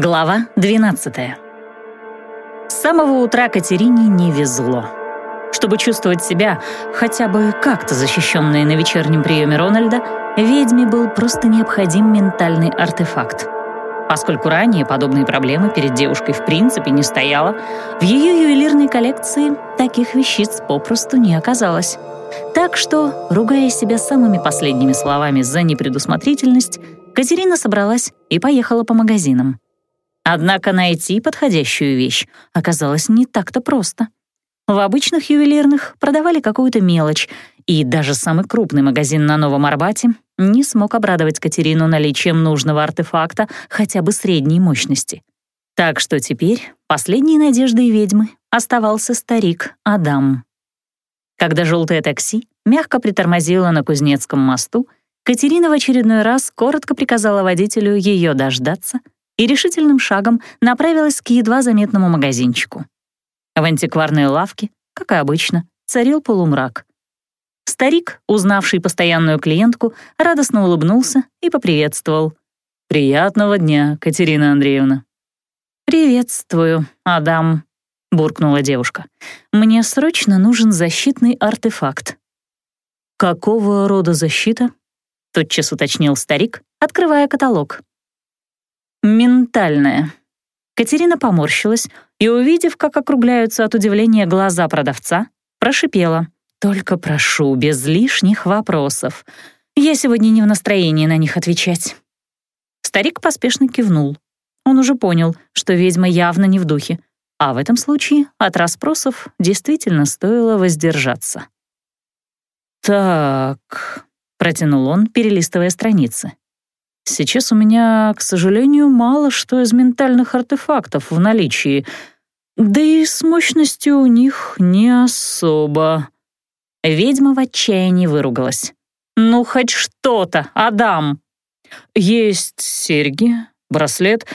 Глава 12 С самого утра Катерине не везло. Чтобы чувствовать себя хотя бы как-то защищенной на вечернем приеме Рональда, ведьме был просто необходим ментальный артефакт. Поскольку ранее подобные проблемы перед девушкой в принципе не стояло, в ее ювелирной коллекции таких вещиц попросту не оказалось. Так что, ругая себя самыми последними словами за непредусмотрительность, Катерина собралась и поехала по магазинам. Однако найти подходящую вещь оказалось не так-то просто. В обычных ювелирных продавали какую-то мелочь, и даже самый крупный магазин на Новом Арбате не смог обрадовать Катерину наличием нужного артефакта хотя бы средней мощности. Так что теперь последней надеждой ведьмы оставался старик Адам. Когда желтое такси мягко притормозило на Кузнецком мосту, Катерина в очередной раз коротко приказала водителю ее дождаться — и решительным шагом направилась к едва заметному магазинчику. В антикварной лавке, как и обычно, царил полумрак. Старик, узнавший постоянную клиентку, радостно улыбнулся и поприветствовал. «Приятного дня, Катерина Андреевна». «Приветствую, Адам», — буркнула девушка. «Мне срочно нужен защитный артефакт». «Какого рода защита?» — тотчас уточнил старик, открывая каталог. Ментальная. Катерина поморщилась и, увидев, как округляются от удивления глаза продавца, прошипела. «Только прошу, без лишних вопросов. Я сегодня не в настроении на них отвечать». Старик поспешно кивнул. Он уже понял, что ведьма явно не в духе, а в этом случае от расспросов действительно стоило воздержаться. «Так», — протянул он, перелистывая страницы. Сейчас у меня, к сожалению, мало что из ментальных артефактов в наличии, да и с мощностью у них не особо. Ведьма в отчаянии выругалась. «Ну, хоть что-то, Адам!» «Есть серьги, браслет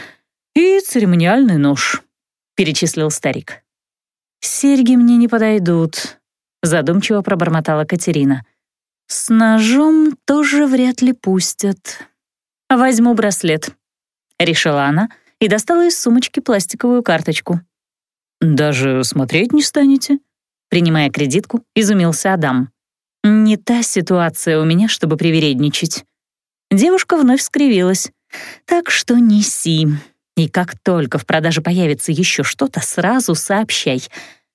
и церемониальный нож», — перечислил старик. «Серьги мне не подойдут», — задумчиво пробормотала Катерина. «С ножом тоже вряд ли пустят». «Возьму браслет», — решила она и достала из сумочки пластиковую карточку. «Даже смотреть не станете?» Принимая кредитку, изумился Адам. «Не та ситуация у меня, чтобы привередничать». Девушка вновь скривилась. «Так что неси. И как только в продаже появится еще что-то, сразу сообщай.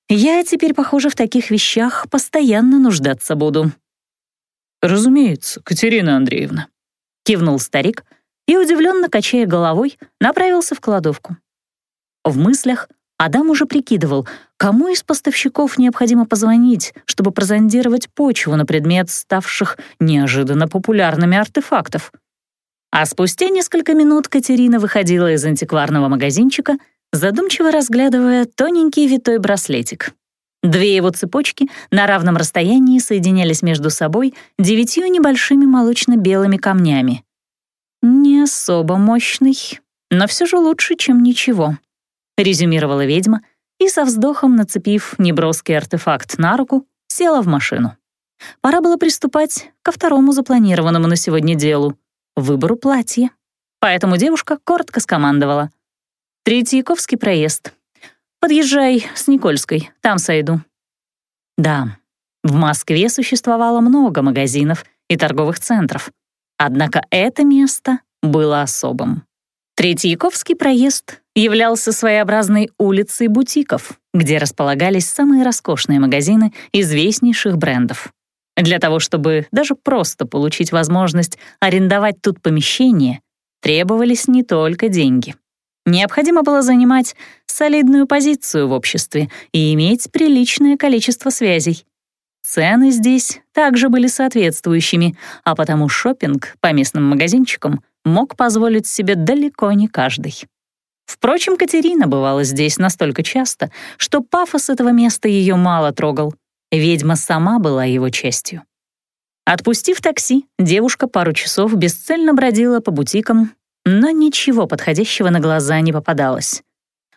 Я теперь, похоже, в таких вещах постоянно нуждаться буду». «Разумеется, Катерина Андреевна», кивнул старик и, удивленно качая головой, направился в кладовку. В мыслях Адам уже прикидывал, кому из поставщиков необходимо позвонить, чтобы прозондировать почву на предмет ставших неожиданно популярными артефактов. А спустя несколько минут Катерина выходила из антикварного магазинчика, задумчиво разглядывая тоненький витой браслетик. Две его цепочки на равном расстоянии соединялись между собой девятью небольшими молочно-белыми камнями. «Не особо мощный, но все же лучше, чем ничего», — резюмировала ведьма и со вздохом, нацепив неброский артефакт на руку, села в машину. Пора было приступать ко второму запланированному на сегодня делу — выбору платья. Поэтому девушка коротко скомандовала. «Третьяковский проезд. Подъезжай с Никольской, там сойду». Да, в Москве существовало много магазинов и торговых центров. Однако это место было особым. Третьяковский проезд являлся своеобразной улицей бутиков, где располагались самые роскошные магазины известнейших брендов. Для того, чтобы даже просто получить возможность арендовать тут помещение, требовались не только деньги. Необходимо было занимать солидную позицию в обществе и иметь приличное количество связей. Цены здесь также были соответствующими, а потому шопинг по местным магазинчикам мог позволить себе далеко не каждый. Впрочем, Катерина бывала здесь настолько часто, что пафос этого места ее мало трогал. Ведьма сама была его частью. Отпустив такси, девушка пару часов бесцельно бродила по бутикам, но ничего подходящего на глаза не попадалось.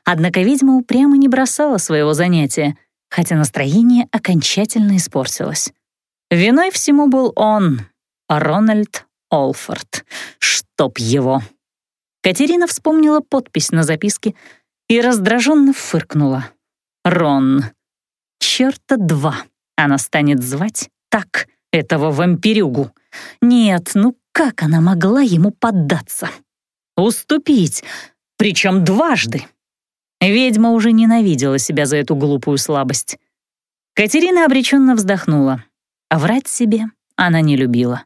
Однако ведьма упрямо не бросала своего занятия, хотя настроение окончательно испортилось. Виной всему был он, Рональд Олфорд, чтоб его. Катерина вспомнила подпись на записке и раздраженно фыркнула. «Рон. Чёрта два. Она станет звать так этого вампирюгу. Нет, ну как она могла ему поддаться? Уступить, причем дважды. Ведьма уже ненавидела себя за эту глупую слабость. Катерина обреченно вздохнула. А врать себе она не любила.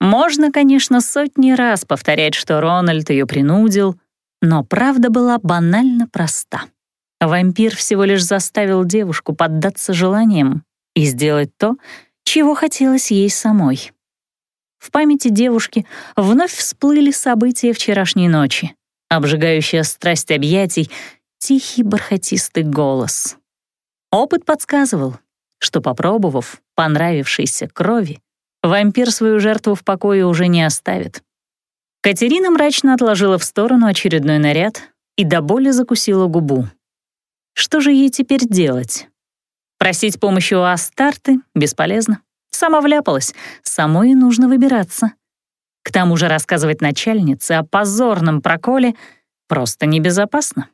Можно, конечно, сотни раз повторять, что Рональд ее принудил, но правда была банально проста. Вампир всего лишь заставил девушку поддаться желаниям и сделать то, чего хотелось ей самой. В памяти девушки вновь всплыли события вчерашней ночи, обжигающая страсть объятий, тихий бархатистый голос. Опыт подсказывал, что, попробовав понравившейся крови, вампир свою жертву в покое уже не оставит. Катерина мрачно отложила в сторону очередной наряд и до боли закусила губу. Что же ей теперь делать? Просить помощи у Астарты бесполезно. Сама вляпалась, самой нужно выбираться. К тому же рассказывать начальнице о позорном проколе просто небезопасно.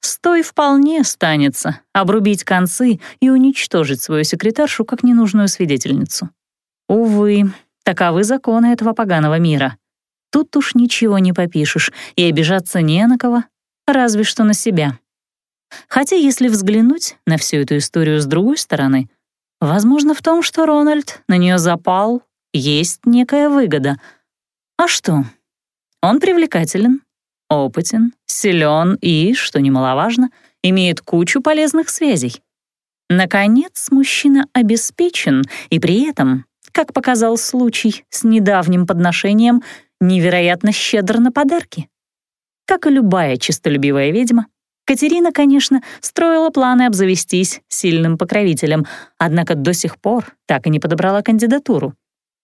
Стой вполне станется обрубить концы и уничтожить свою секретаршу как ненужную свидетельницу. Увы, таковы законы этого поганого мира. Тут уж ничего не попишешь, и обижаться не на кого, разве что на себя. Хотя если взглянуть на всю эту историю с другой стороны — Возможно, в том, что Рональд на нее запал, есть некая выгода. А что? Он привлекателен, опытен, силен и, что немаловажно, имеет кучу полезных связей. Наконец, мужчина обеспечен и при этом, как показал случай с недавним подношением, невероятно щедр на подарки. Как и любая честолюбивая ведьма, Катерина, конечно, строила планы обзавестись сильным покровителем, однако до сих пор так и не подобрала кандидатуру.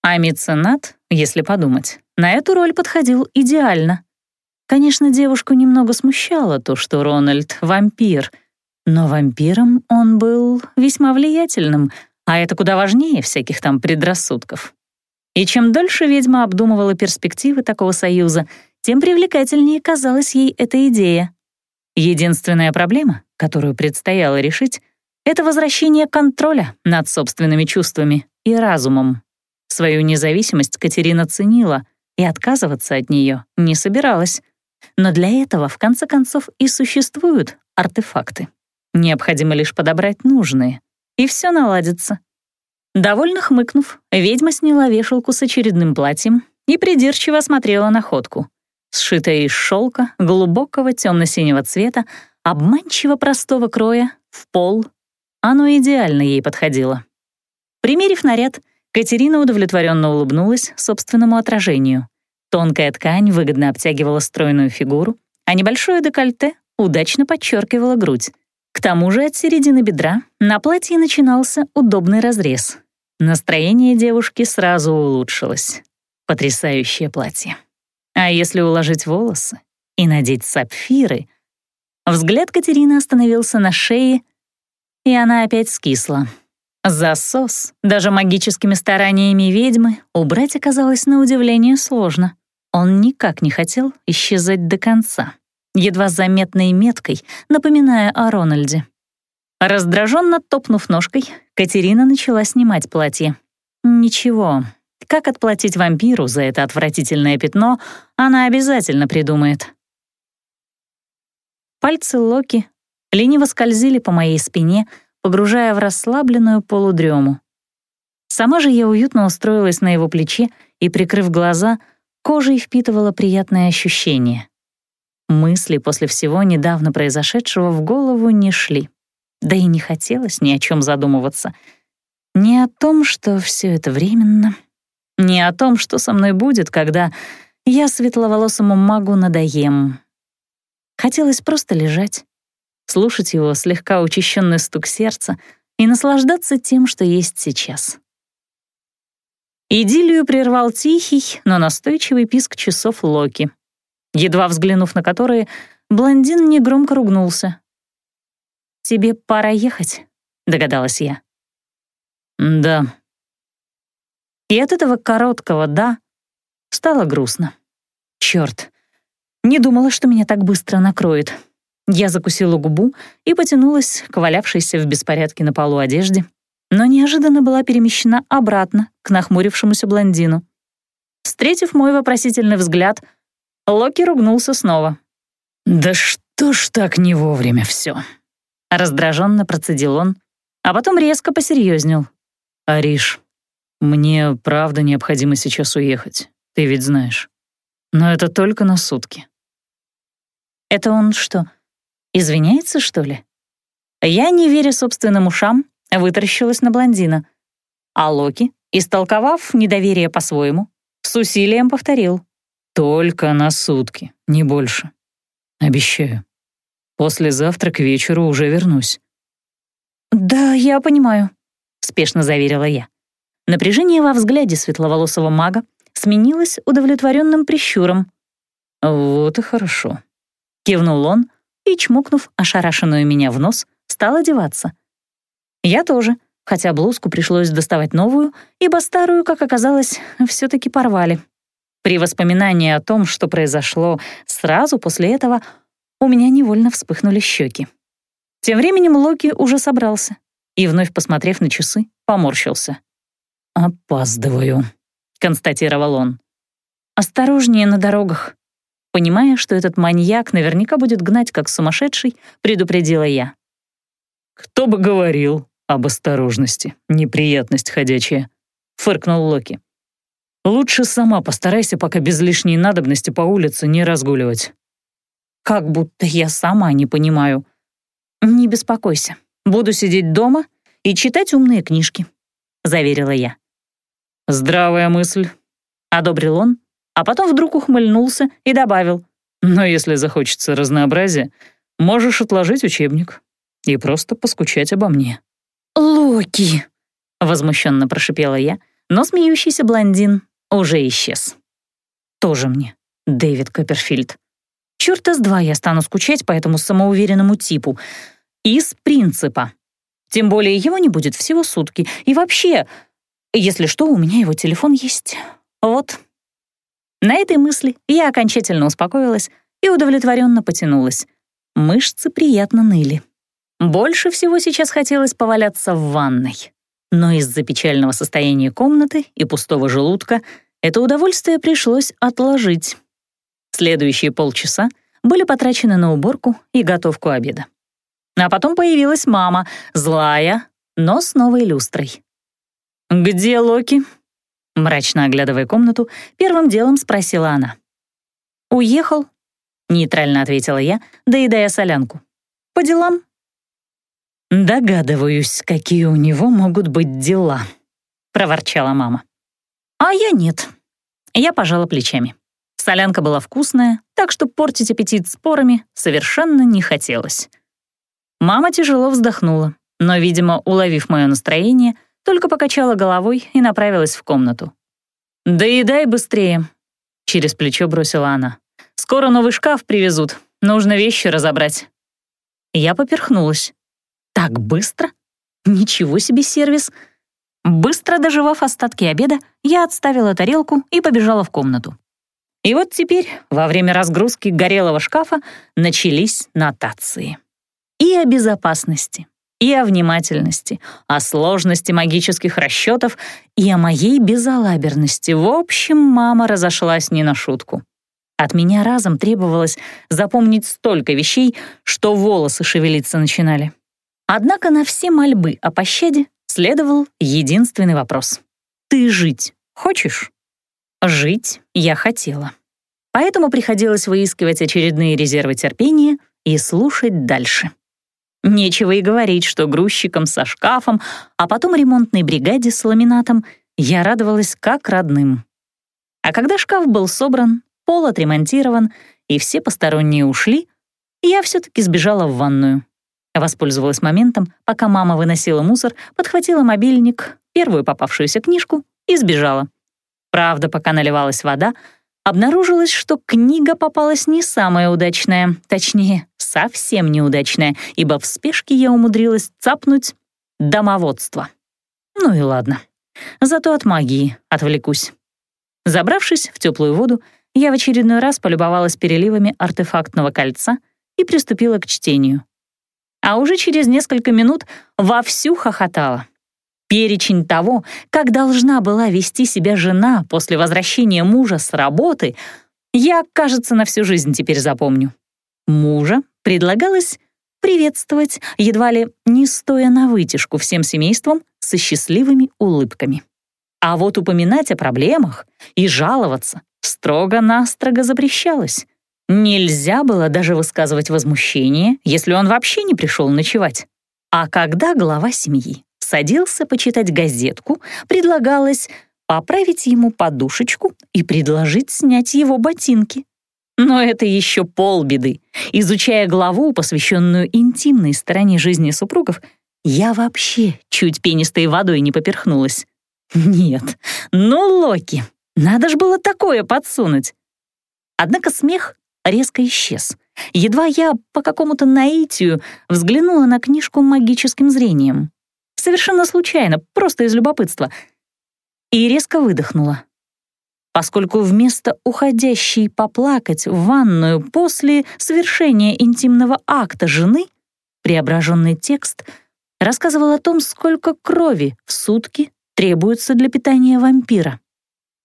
А меценат, если подумать, на эту роль подходил идеально. Конечно, девушку немного смущало то, что Рональд — вампир, но вампиром он был весьма влиятельным, а это куда важнее всяких там предрассудков. И чем дольше ведьма обдумывала перспективы такого союза, тем привлекательнее казалась ей эта идея. Единственная проблема, которую предстояло решить, это возвращение контроля над собственными чувствами и разумом. Свою независимость Катерина ценила и отказываться от нее не собиралась. Но для этого, в конце концов, и существуют артефакты. Необходимо лишь подобрать нужные, и все наладится. Довольно хмыкнув, ведьма сняла вешалку с очередным платьем и придирчиво смотрела находку сшитое из шелка глубокого темно-синего цвета, обманчиво простого кроя, в пол. Оно идеально ей подходило. Примерив наряд, Катерина удовлетворенно улыбнулась собственному отражению. Тонкая ткань выгодно обтягивала стройную фигуру, а небольшое декольте удачно подчеркивало грудь. К тому же от середины бедра на платье начинался удобный разрез. Настроение девушки сразу улучшилось. Потрясающее платье. А если уложить волосы и надеть сапфиры? Взгляд Катерины остановился на шее, и она опять скисла. Засос, даже магическими стараниями ведьмы, убрать оказалось на удивление сложно. Он никак не хотел исчезать до конца, едва заметной меткой, напоминая о Рональде. Раздраженно топнув ножкой, Катерина начала снимать платье. Ничего, как отплатить вампиру за это отвратительное пятно, она обязательно придумает. Пальцы Локи лениво скользили по моей спине, погружая в расслабленную полудрему. Сама же я уютно устроилась на его плече и, прикрыв глаза, кожей впитывала приятное ощущение. Мысли после всего недавно произошедшего в голову не шли. Да и не хотелось ни о чем задумываться. Не о том, что все это временно, не о том, что со мной будет, когда я светловолосому магу надоем. Хотелось просто лежать, слушать его слегка учащенный стук сердца и наслаждаться тем, что есть сейчас. Идиллию прервал тихий, но настойчивый писк часов Локи, едва взглянув на которые, блондин негромко ругнулся. «Тебе пора ехать», — догадалась я. «Да», и от этого короткого «да» стало грустно. Черт, Не думала, что меня так быстро накроет. Я закусила губу и потянулась к валявшейся в беспорядке на полу одежде, но неожиданно была перемещена обратно к нахмурившемуся блондину. Встретив мой вопросительный взгляд, Локи ругнулся снова. «Да что ж так не вовремя все? Раздраженно процедил он, а потом резко посерьезнел. «Ариш, мне правда необходимо сейчас уехать, ты ведь знаешь. Но это только на сутки». «Это он что, извиняется, что ли?» Я, не веря собственным ушам, вытаращилась на блондина. А Локи, истолковав недоверие по-своему, с усилием повторил. «Только на сутки, не больше. Обещаю. Послезавтра к вечеру уже вернусь». «Да, я понимаю», — спешно заверила я. Напряжение во взгляде светловолосого мага сменилось удовлетворенным прищуром. «Вот и хорошо», — кивнул он и, чмокнув ошарашенную меня в нос, стал одеваться. Я тоже, хотя блузку пришлось доставать новую, ибо старую, как оказалось, все таки порвали. При воспоминании о том, что произошло сразу после этого, у меня невольно вспыхнули щеки. Тем временем Локи уже собрался и, вновь посмотрев на часы, поморщился. «Опаздываю», — констатировал он. «Осторожнее на дорогах». Понимая, что этот маньяк наверняка будет гнать как сумасшедший, предупредила я. «Кто бы говорил об осторожности, неприятность ходячая», — фыркнул Локи. Лучше сама постарайся, пока без лишней надобности по улице не разгуливать. Как будто я сама не понимаю. Не беспокойся, буду сидеть дома и читать умные книжки, заверила я. Здравая мысль, одобрил он, а потом вдруг ухмыльнулся и добавил. Но если захочется разнообразия, можешь отложить учебник и просто поскучать обо мне. «Локи!» — возмущенно прошипела я, но смеющийся блондин уже исчез. Тоже мне, Дэвид Копперфильд. Чёрта с два я стану скучать по этому самоуверенному типу. Из принципа. Тем более его не будет всего сутки. И вообще, если что, у меня его телефон есть. Вот. На этой мысли я окончательно успокоилась и удовлетворенно потянулась. Мышцы приятно ныли. Больше всего сейчас хотелось поваляться в ванной но из-за печального состояния комнаты и пустого желудка это удовольствие пришлось отложить. Следующие полчаса были потрачены на уборку и готовку обеда. А потом появилась мама, злая, но с новой люстрой. «Где Локи?» Мрачно оглядывая комнату, первым делом спросила она. «Уехал», — нейтрально ответила я, доедая солянку. «По делам». «Догадываюсь, какие у него могут быть дела», — проворчала мама. «А я нет». Я пожала плечами. Солянка была вкусная, так что портить аппетит спорами совершенно не хотелось. Мама тяжело вздохнула, но, видимо, уловив мое настроение, только покачала головой и направилась в комнату. «Доедай быстрее», — через плечо бросила она. «Скоро новый шкаф привезут, нужно вещи разобрать». Я поперхнулась. Так быстро? Ничего себе сервис. Быстро доживав остатки обеда, я отставила тарелку и побежала в комнату. И вот теперь, во время разгрузки горелого шкафа, начались нотации. И о безопасности, и о внимательности, о сложности магических расчетов, и о моей безалаберности. В общем, мама разошлась не на шутку. От меня разом требовалось запомнить столько вещей, что волосы шевелиться начинали. Однако на все мольбы о пощаде следовал единственный вопрос. «Ты жить хочешь?» Жить я хотела. Поэтому приходилось выискивать очередные резервы терпения и слушать дальше. Нечего и говорить, что грузчиком со шкафом, а потом ремонтной бригаде с ламинатом я радовалась как родным. А когда шкаф был собран, пол отремонтирован и все посторонние ушли, я все-таки сбежала в ванную. Воспользовалась моментом, пока мама выносила мусор, подхватила мобильник, первую попавшуюся книжку и сбежала. Правда, пока наливалась вода, обнаружилось, что книга попалась не самая удачная, точнее, совсем неудачная, ибо в спешке я умудрилась цапнуть домоводство. Ну и ладно. Зато от магии отвлекусь. Забравшись в теплую воду, я в очередной раз полюбовалась переливами артефактного кольца и приступила к чтению. А уже через несколько минут вовсю хохотала. Перечень того, как должна была вести себя жена после возвращения мужа с работы, я, кажется, на всю жизнь теперь запомню. Мужа предлагалось приветствовать, едва ли не стоя на вытяжку всем семейством со счастливыми улыбками. А вот упоминать о проблемах и жаловаться строго-настрого запрещалось. Нельзя было даже высказывать возмущение, если он вообще не пришел ночевать. А когда глава семьи садился почитать газетку, предлагалось поправить ему подушечку и предложить снять его ботинки. Но это еще полбеды. Изучая главу, посвященную интимной стороне жизни супругов, я вообще чуть пенистой водой не поперхнулась. Нет, ну, Локи, надо ж было такое подсунуть. Однако смех резко исчез. Едва я по какому-то наитию взглянула на книжку магическим зрением. Совершенно случайно, просто из любопытства. И резко выдохнула поскольку вместо уходящей поплакать в ванную после совершения интимного акта жены преображенный текст рассказывал о том, сколько крови в сутки требуется для питания вампира.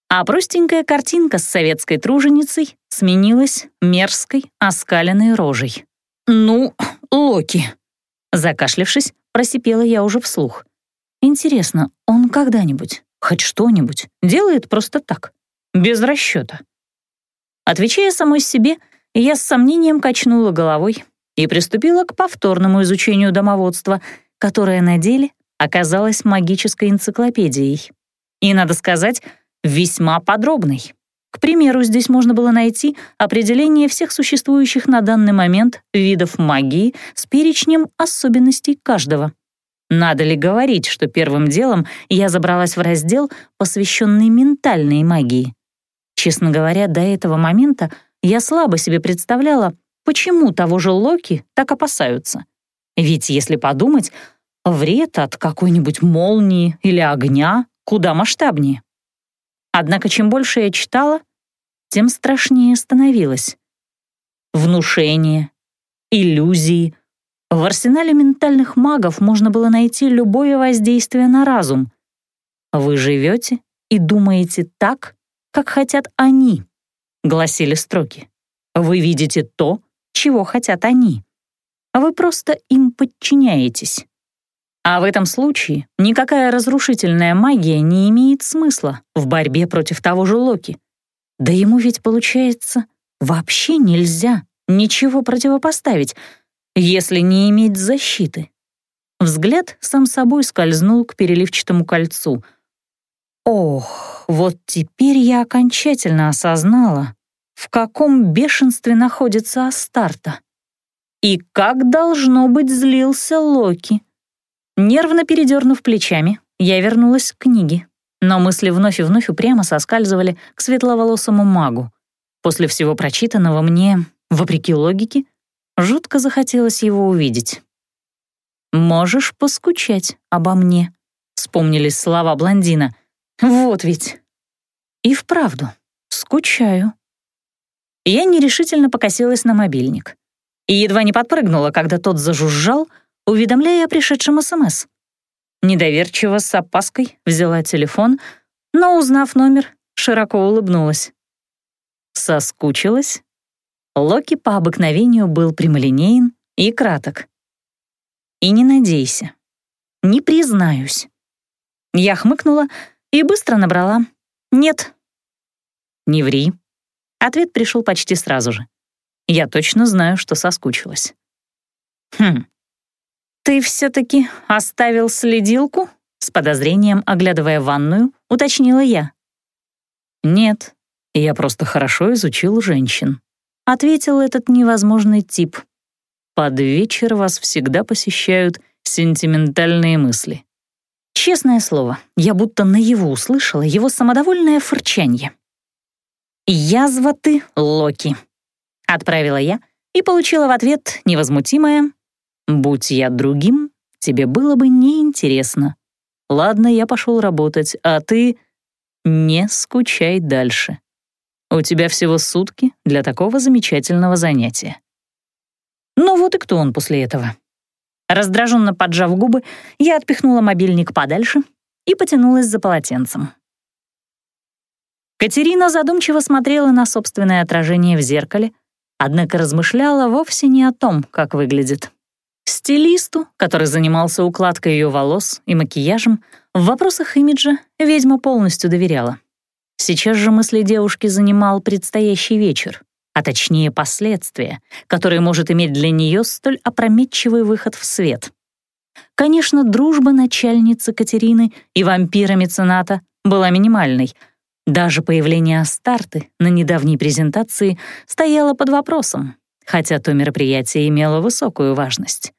А простенькая картинка с советской труженицей сменилась мерзкой, оскаленной рожей. «Ну, Локи!» Закашлявшись, просипела я уже вслух. «Интересно, он когда-нибудь, хоть что-нибудь, делает просто так?» Без расчета. Отвечая самой себе, я с сомнением качнула головой и приступила к повторному изучению домоводства, которое на деле оказалось магической энциклопедией. И, надо сказать, весьма подробной. К примеру, здесь можно было найти определение всех существующих на данный момент видов магии с перечнем особенностей каждого. Надо ли говорить, что первым делом я забралась в раздел, посвященный ментальной магии. Честно говоря, до этого момента я слабо себе представляла, почему того же Локи так опасаются. Ведь, если подумать, вред от какой-нибудь молнии или огня куда масштабнее. Однако чем больше я читала, тем страшнее становилось. Внушение, иллюзии. В арсенале ментальных магов можно было найти любое воздействие на разум. Вы живете и думаете так, как хотят они», — гласили строки. «Вы видите то, чего хотят они. Вы просто им подчиняетесь». А в этом случае никакая разрушительная магия не имеет смысла в борьбе против того же Локи. Да ему ведь, получается, вообще нельзя ничего противопоставить, если не иметь защиты. Взгляд сам собой скользнул к переливчатому кольцу — Ох, вот теперь я окончательно осознала, в каком бешенстве находится Астарта. И как должно быть злился Локи. Нервно передернув плечами, я вернулась к книге, но мысли вновь и вновь упрямо соскальзывали к светловолосому магу. После всего прочитанного мне, вопреки логике, жутко захотелось его увидеть. «Можешь поскучать обо мне», — вспомнились слова блондина — вот ведь. И вправду, скучаю. Я нерешительно покосилась на мобильник и едва не подпрыгнула, когда тот зажужжал, уведомляя о пришедшем СМС. Недоверчиво с опаской взяла телефон, но, узнав номер, широко улыбнулась. Соскучилась? Локи по обыкновению был прямолинеен и краток. И не надейся. Не признаюсь. Я хмыкнула, и быстро набрала «Нет». «Не ври». Ответ пришел почти сразу же. Я точно знаю, что соскучилась. «Хм, ты все-таки оставил следилку?» С подозрением, оглядывая ванную, уточнила я. «Нет, я просто хорошо изучил женщин», — ответил этот невозможный тип. «Под вечер вас всегда посещают сентиментальные мысли. Честное слово, я будто наяву услышала его самодовольное фырчанье. «Язва ты, Локи», — отправила я и получила в ответ невозмутимое «Будь я другим, тебе было бы неинтересно. Ладно, я пошел работать, а ты не скучай дальше». у тебя всего сутки для такого замечательного занятия». Ну вот и кто он после этого? Раздраженно поджав губы, я отпихнула мобильник подальше и потянулась за полотенцем. Катерина задумчиво смотрела на собственное отражение в зеркале, однако размышляла вовсе не о том, как выглядит. Стилисту, который занимался укладкой ее волос и макияжем, в вопросах имиджа ведьма полностью доверяла. Сейчас же мысли девушки занимал предстоящий вечер, а точнее последствия, которые может иметь для нее столь опрометчивый выход в свет. Конечно, дружба начальницы Катерины и вампира-мецената была минимальной. Даже появление Астарты на недавней презентации стояло под вопросом, хотя то мероприятие имело высокую важность.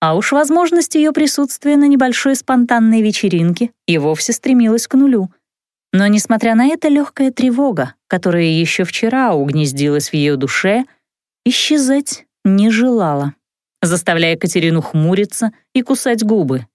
А уж возможность ее присутствия на небольшой спонтанной вечеринке и вовсе стремилась к нулю. Но, несмотря на это, легкая тревога, которая еще вчера угнездилась в ее душе, исчезать не желала, заставляя Катерину хмуриться и кусать губы.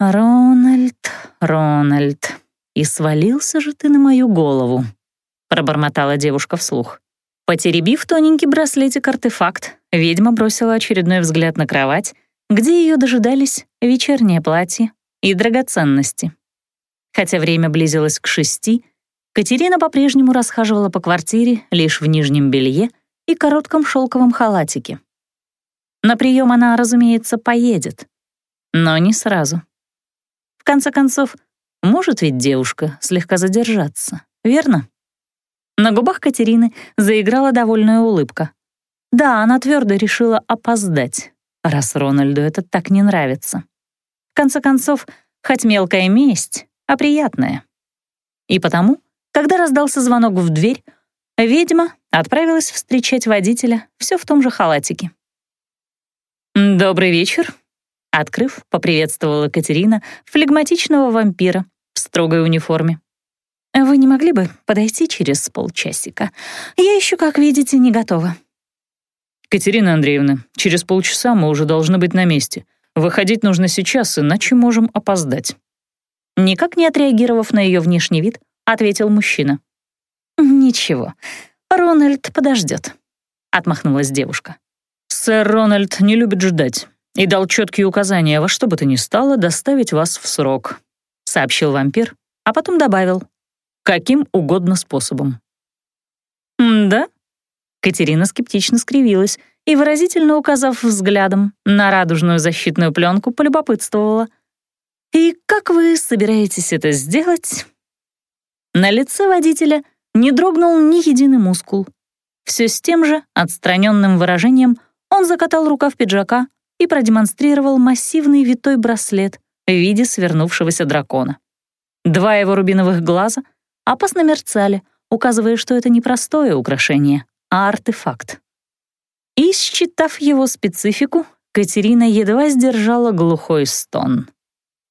«Рональд, Рональд, и свалился же ты на мою голову», — пробормотала девушка вслух. Потеребив тоненький браслетик-артефакт, ведьма бросила очередной взгляд на кровать где ее дожидались вечернее платье и драгоценности. Хотя время близилось к шести, Катерина по-прежнему расхаживала по квартире лишь в нижнем белье и коротком шелковом халатике. На прием она, разумеется, поедет, но не сразу. В конце концов, может ведь девушка слегка задержаться, верно? На губах Катерины заиграла довольная улыбка. Да, она твердо решила опоздать, раз Рональду это так не нравится. В конце концов, хоть мелкая месть, а приятная. И потому, когда раздался звонок в дверь, ведьма отправилась встречать водителя все в том же халатике. «Добрый вечер», — открыв, поприветствовала Катерина флегматичного вампира в строгой униформе. «Вы не могли бы подойти через полчасика? Я еще, как видите, не готова». «Катерина Андреевна, через полчаса мы уже должны быть на месте. Выходить нужно сейчас, иначе можем опоздать». Никак не отреагировав на ее внешний вид, ответил мужчина. «Ничего, Рональд подождет», — отмахнулась девушка. «Сэр Рональд не любит ждать и дал четкие указания во что бы то ни стало доставить вас в срок», — сообщил вампир, а потом добавил, «каким угодно способом». «Да?» Катерина скептично скривилась и, выразительно указав взглядом на радужную защитную пленку, полюбопытствовала. «И как вы собираетесь это сделать?» На лице водителя не дрогнул ни единый мускул. Все с тем же отстраненным выражением он закатал рукав пиджака и продемонстрировал массивный витой браслет в виде свернувшегося дракона. Два его рубиновых глаза опасно мерцали, указывая, что это непростое украшение, а артефакт. И, считав его специфику, Катерина едва сдержала глухой стон.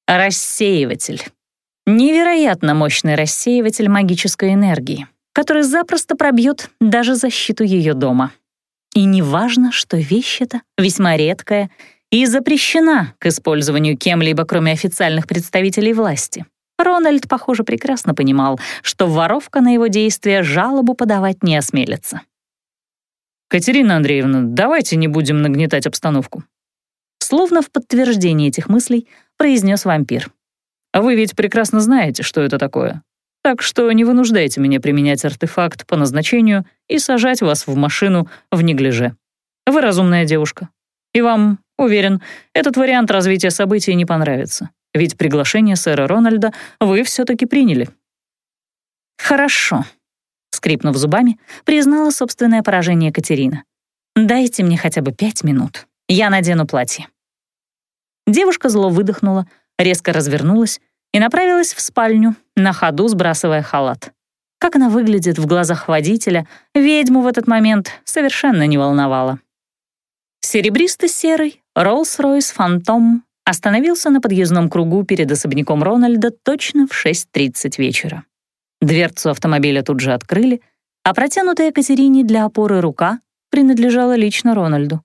Рассеиватель. Невероятно мощный рассеиватель магической энергии, который запросто пробьет даже защиту ее дома. И неважно, что вещь эта весьма редкая и запрещена к использованию кем-либо, кроме официальных представителей власти. Рональд, похоже, прекрасно понимал, что воровка на его действия жалобу подавать не осмелится. «Катерина Андреевна, давайте не будем нагнетать обстановку». Словно в подтверждение этих мыслей произнес вампир. «А вы ведь прекрасно знаете, что это такое. Так что не вынуждайте меня применять артефакт по назначению и сажать вас в машину в неглиже. Вы разумная девушка. И вам, уверен, этот вариант развития событий не понравится. Ведь приглашение сэра Рональда вы все-таки приняли». «Хорошо», скрипнув зубами, признала собственное поражение Катерина. «Дайте мне хотя бы пять минут. Я надену платье». Девушка зло выдохнула, резко развернулась и направилась в спальню, на ходу сбрасывая халат. Как она выглядит в глазах водителя, ведьму в этот момент совершенно не волновало. Серебристо-серый Rolls-Royce Phantom остановился на подъездном кругу перед особняком Рональда точно в 6.30 вечера. Дверцу автомобиля тут же открыли, а протянутая Катерине для опоры рука принадлежала лично Рональду.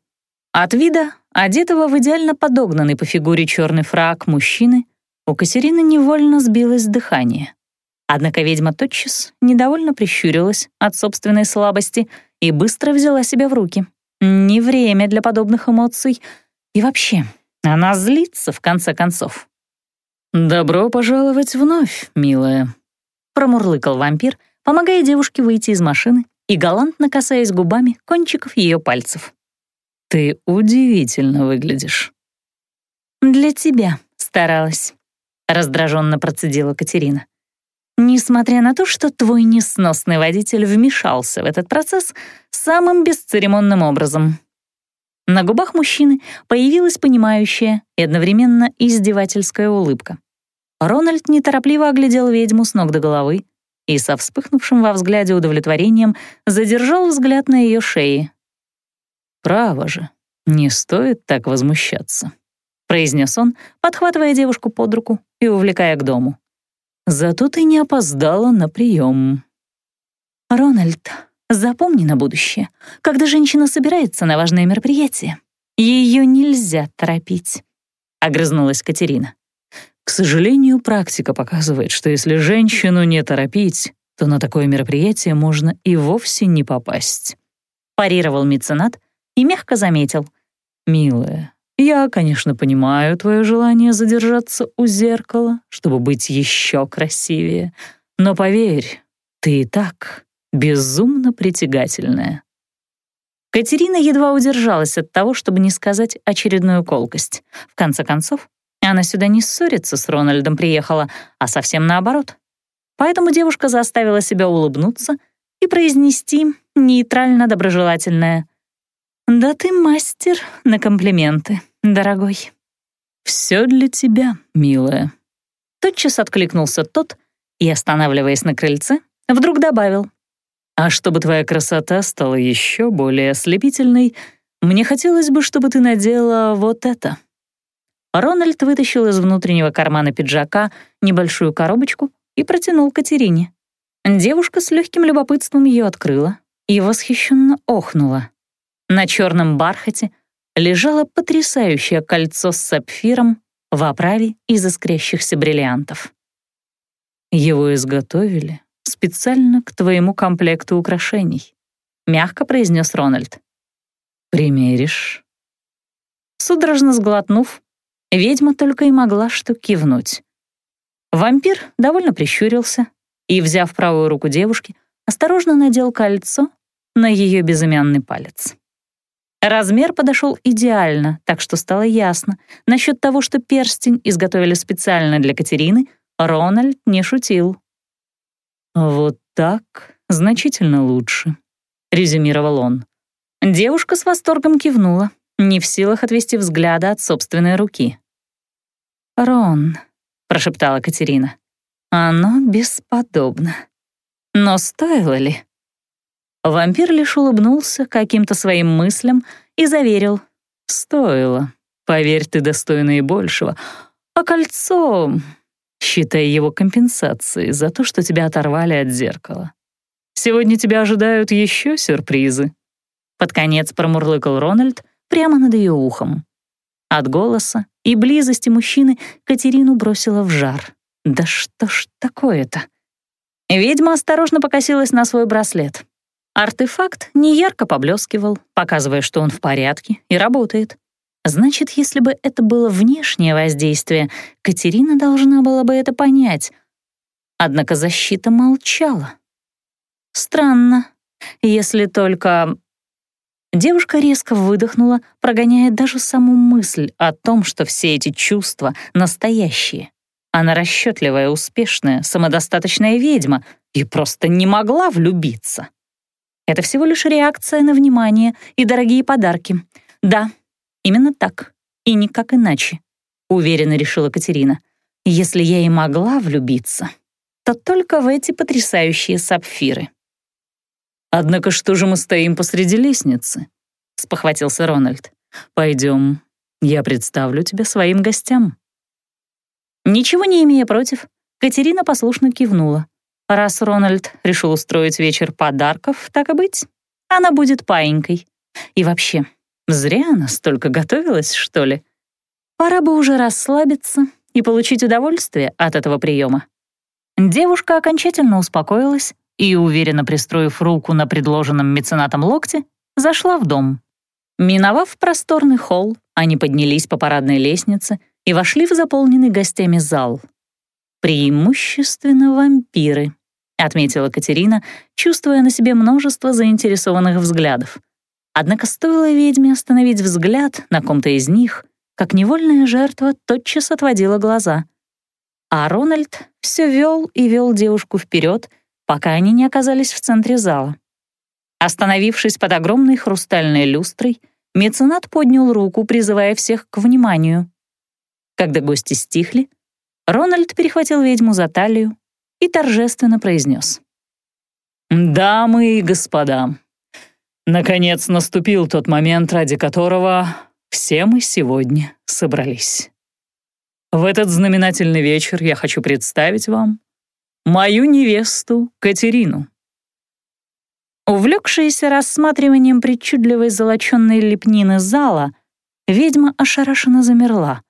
От вида, одетого в идеально подогнанный по фигуре черный фраг мужчины, у Катерины невольно сбилось дыхание. Однако ведьма тотчас недовольно прищурилась от собственной слабости и быстро взяла себя в руки. Не время для подобных эмоций. И вообще, она злится, в конце концов. «Добро пожаловать вновь, милая», — промурлыкал вампир, помогая девушке выйти из машины и галантно касаясь губами кончиков ее пальцев. «Ты удивительно выглядишь». «Для тебя старалась», — раздраженно процедила Катерина. Несмотря на то, что твой несносный водитель вмешался в этот процесс самым бесцеремонным образом. На губах мужчины появилась понимающая и одновременно издевательская улыбка. Рональд неторопливо оглядел ведьму с ног до головы и со вспыхнувшим во взгляде удовлетворением задержал взгляд на ее шее. «Право же, не стоит так возмущаться», — произнес он, подхватывая девушку под руку и увлекая к дому. Зато ты не опоздала на прием. Рональд, запомни на будущее, когда женщина собирается на важное мероприятие, ее нельзя торопить, — огрызнулась Катерина. К сожалению, практика показывает, что если женщину не торопить, то на такое мероприятие можно и вовсе не попасть. Парировал меценат и мягко заметил. «Милая, я, конечно, понимаю твое желание задержаться у зеркала, чтобы быть еще красивее, но поверь, ты и так безумно притягательная. Катерина едва удержалась от того, чтобы не сказать очередную колкость. В конце концов, она сюда не ссориться с Рональдом приехала, а совсем наоборот. Поэтому девушка заставила себя улыбнуться и произнести нейтрально-доброжелательное «Да ты мастер на комплименты, дорогой». «Все для тебя, милая». Тотчас откликнулся тот и, останавливаясь на крыльце, вдруг добавил. «А чтобы твоя красота стала еще более ослепительной, мне хотелось бы, чтобы ты надела вот это». Рональд вытащил из внутреннего кармана пиджака небольшую коробочку и протянул Катерине. Девушка с легким любопытством ее открыла и восхищенно охнула. На черном бархате лежало потрясающее кольцо с сапфиром в оправе из искрящихся бриллиантов. «Его изготовили специально к твоему комплекту украшений», — мягко произнес Рональд. «Примеришь?» Судорожно сглотнув, ведьма только и могла что кивнуть. Вампир довольно прищурился и, взяв правую руку девушки, осторожно надел кольцо на ее безымянный палец. Размер подошел идеально, так что стало ясно. Насчет того, что перстень изготовили специально для Катерины, Рональд не шутил. «Вот так значительно лучше», — резюмировал он. Девушка с восторгом кивнула, не в силах отвести взгляда от собственной руки. «Рон», — прошептала Катерина, — «оно бесподобно. Но стоило ли?» Вампир лишь улыбнулся каким-то своим мыслям и заверил. «Стоило. Поверь, ты достойна и большего. А кольцо... Считай его компенсацией за то, что тебя оторвали от зеркала. Сегодня тебя ожидают еще сюрпризы». Под конец промурлыкал Рональд прямо над ее ухом. От голоса и близости мужчины Катерину бросила в жар. «Да что ж такое-то?» Ведьма осторожно покосилась на свой браслет. Артефакт неярко поблескивал, показывая, что он в порядке и работает. Значит, если бы это было внешнее воздействие, Катерина должна была бы это понять. Однако защита молчала. Странно, если только... Девушка резко выдохнула, прогоняя даже саму мысль о том, что все эти чувства настоящие. Она расчетливая, успешная, самодостаточная ведьма и просто не могла влюбиться. Это всего лишь реакция на внимание и дорогие подарки. Да, именно так, и никак иначе, уверенно решила Катерина. Если я и могла влюбиться, то только в эти потрясающие сапфиры. «Однако что же мы стоим посреди лестницы?» — спохватился Рональд. «Пойдем, я представлю тебя своим гостям». Ничего не имея против, Катерина послушно кивнула. Раз Рональд решил устроить вечер подарков, так и быть, она будет паинькой. И вообще, зря она столько готовилась, что ли? Пора бы уже расслабиться и получить удовольствие от этого приема. девушка окончательно успокоилась и, уверенно пристроив руку на предложенном меценатом локте, зашла в дом. Миновав просторный холл, они поднялись по парадной лестнице и вошли в заполненный гостями зал. «Преимущественно вампиры», — отметила Катерина, чувствуя на себе множество заинтересованных взглядов. Однако стоило ведьме остановить взгляд на ком-то из них, как невольная жертва тотчас отводила глаза. А Рональд все вел и вел девушку вперед, пока они не оказались в центре зала. Остановившись под огромной хрустальной люстрой, меценат поднял руку, призывая всех к вниманию. Когда гости стихли, Рональд перехватил ведьму за талию и торжественно произнес. «Дамы и господа, наконец наступил тот момент, ради которого все мы сегодня собрались. В этот знаменательный вечер я хочу представить вам мою невесту Катерину». Увлекшаяся рассматриванием причудливой золоченной лепнины зала, ведьма ошарашенно замерла.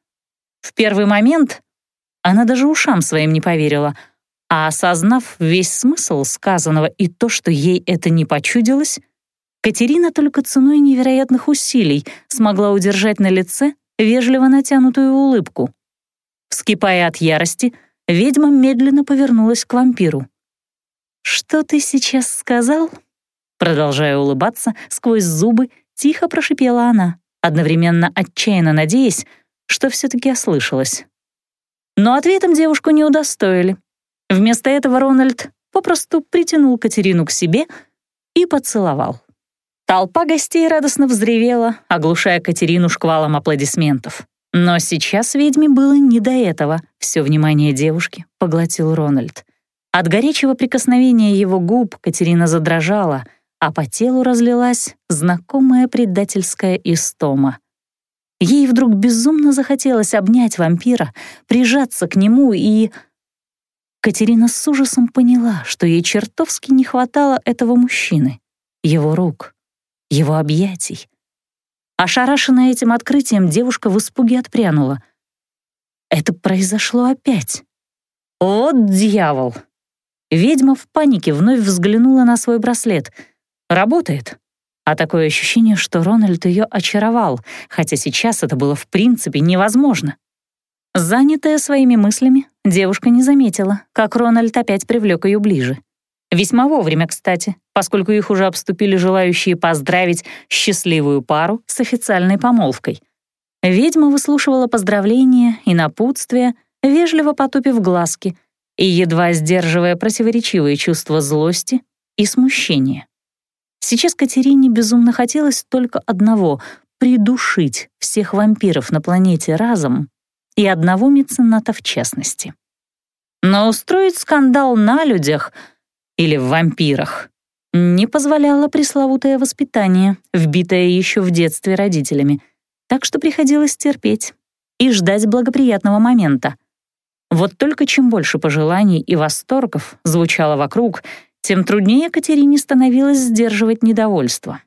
В первый момент она даже ушам своим не поверила, а осознав весь смысл сказанного и то, что ей это не почудилось, Катерина только ценой невероятных усилий смогла удержать на лице вежливо натянутую улыбку. Вскипая от ярости, ведьма медленно повернулась к вампиру. «Что ты сейчас сказал?» Продолжая улыбаться, сквозь зубы тихо прошипела она, одновременно отчаянно надеясь, что все-таки ослышалась. Но ответом девушку не удостоили. Вместо этого Рональд попросту притянул Катерину к себе и поцеловал. Толпа гостей радостно взревела, оглушая Катерину шквалом аплодисментов. Но сейчас ведьме было не до этого. Все внимание девушки поглотил Рональд. От горячего прикосновения его губ Катерина задрожала — а по телу разлилась знакомая предательская истома. Ей вдруг безумно захотелось обнять вампира, прижаться к нему и... Катерина с ужасом поняла, что ей чертовски не хватало этого мужчины, его рук, его объятий. Ошарашенная этим открытием, девушка в испуге отпрянула. Это произошло опять. Вот дьявол! Ведьма в панике вновь взглянула на свой браслет — Работает. А такое ощущение, что Рональд ее очаровал, хотя сейчас это было в принципе невозможно. Занятая своими мыслями, девушка не заметила, как Рональд опять привлек ее ближе. Весьма вовремя, кстати, поскольку их уже обступили желающие поздравить счастливую пару с официальной помолвкой. Ведьма выслушивала поздравления и напутствия, вежливо потупив глазки и едва сдерживая противоречивые чувства злости и смущения. Сейчас Катерине безумно хотелось только одного — придушить всех вампиров на планете разом и одного мецената в частности. Но устроить скандал на людях или в вампирах не позволяло пресловутое воспитание, вбитое еще в детстве родителями, так что приходилось терпеть и ждать благоприятного момента. Вот только чем больше пожеланий и восторгов звучало вокруг — тем труднее Катерине становилось сдерживать недовольство.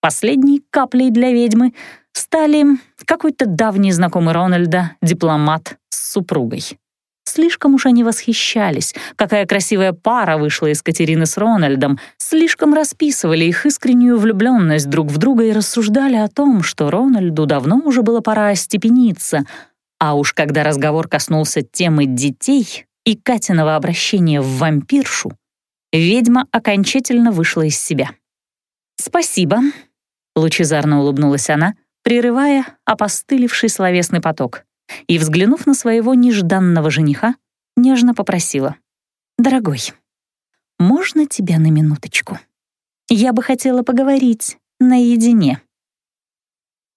Последней каплей для ведьмы стали какой-то давний знакомый Рональда, дипломат с супругой. Слишком уж они восхищались, какая красивая пара вышла из Катерины с Рональдом, слишком расписывали их искреннюю влюбленность друг в друга и рассуждали о том, что Рональду давно уже было пора остепениться, а уж когда разговор коснулся темы детей и Катиного обращения в вампиршу, Ведьма окончательно вышла из себя. «Спасибо», — лучезарно улыбнулась она, прерывая опостылевший словесный поток, и, взглянув на своего нежданного жениха, нежно попросила. «Дорогой, можно тебя на минуточку? Я бы хотела поговорить наедине».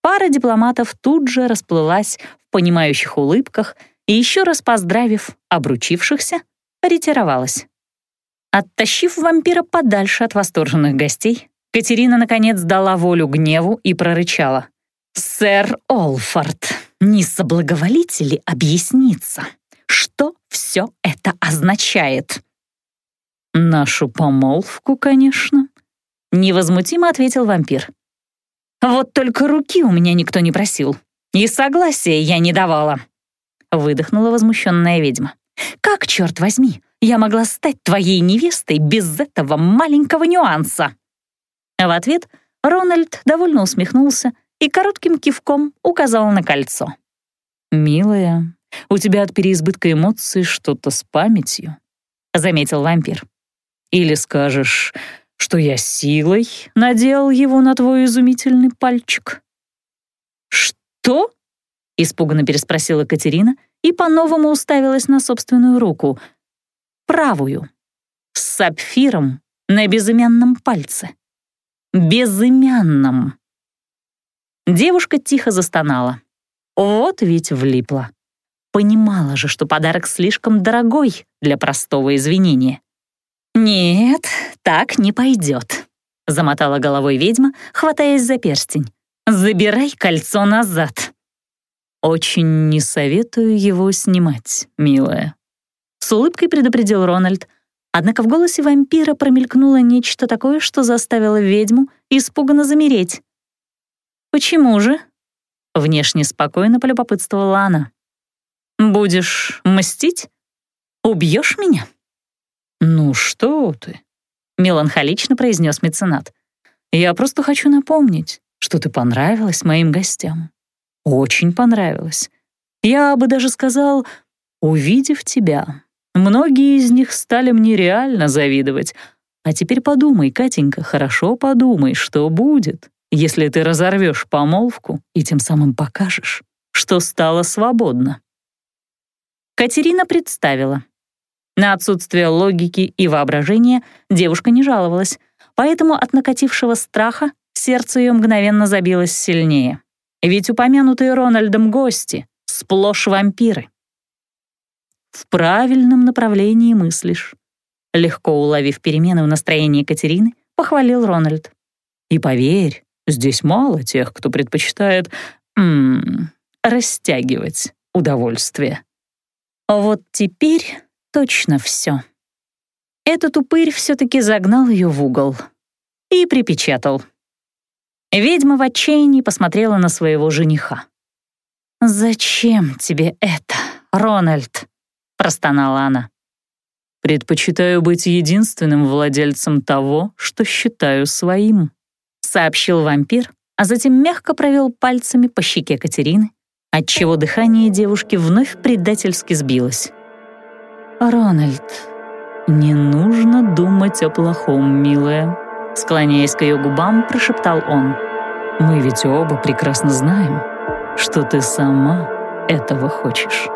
Пара дипломатов тут же расплылась в понимающих улыбках и, еще раз поздравив обручившихся, ретировалась. Оттащив вампира подальше от восторженных гостей, Катерина, наконец, дала волю гневу и прорычала. «Сэр Олфорд, не соблаговолите ли объясниться, что все это означает?» «Нашу помолвку, конечно», — невозмутимо ответил вампир. «Вот только руки у меня никто не просил, и согласия я не давала», — выдохнула возмущенная ведьма. «Как, черт возьми, я могла стать твоей невестой без этого маленького нюанса?» В ответ Рональд довольно усмехнулся и коротким кивком указал на кольцо. «Милая, у тебя от переизбытка эмоций что-то с памятью», — заметил вампир. «Или скажешь, что я силой надел его на твой изумительный пальчик?» «Что?» — испуганно переспросила Катерина и по-новому уставилась на собственную руку. Правую. С сапфиром на безымянном пальце. Безымянном. Девушка тихо застонала. Вот ведь влипла. Понимала же, что подарок слишком дорогой для простого извинения. «Нет, так не пойдет», — замотала головой ведьма, хватаясь за перстень. «Забирай кольцо назад». «Очень не советую его снимать, милая», — с улыбкой предупредил Рональд. Однако в голосе вампира промелькнуло нечто такое, что заставило ведьму испуганно замереть. «Почему же?» — внешне спокойно полюбопытствовала она. «Будешь мстить? Убьешь меня?» «Ну что ты?» — меланхолично произнес меценат. «Я просто хочу напомнить, что ты понравилась моим гостям. Очень понравилась. Я бы даже сказал, увидев тебя, многие из них стали мне реально завидовать. А теперь подумай, Катенька, хорошо подумай, что будет, если ты разорвешь помолвку и тем самым покажешь, что стала свободна». Катерина представила. На отсутствие логики и воображения девушка не жаловалась, поэтому от накатившего страха сердце ее мгновенно забилось сильнее. Ведь упомянутые Рональдом гости — сплошь вампиры. «В правильном направлении мыслишь», — легко уловив перемены в настроении Катерины, похвалил Рональд. «И поверь, здесь мало тех, кто предпочитает м -м, растягивать удовольствие». Вот теперь точно все. Этот упырь все-таки загнал ее в угол и припечатал. Ведьма в отчаянии посмотрела на своего жениха. «Зачем тебе это, Рональд?» — простонала она. «Предпочитаю быть единственным владельцем того, что считаю своим», — сообщил вампир, а затем мягко провел пальцами по щеке Катерины, отчего дыхание девушки вновь предательски сбилось. «Рональд, не нужно думать о плохом, милая», склоняясь к ее губам, прошептал он. «Мы ведь оба прекрасно знаем, что ты сама этого хочешь».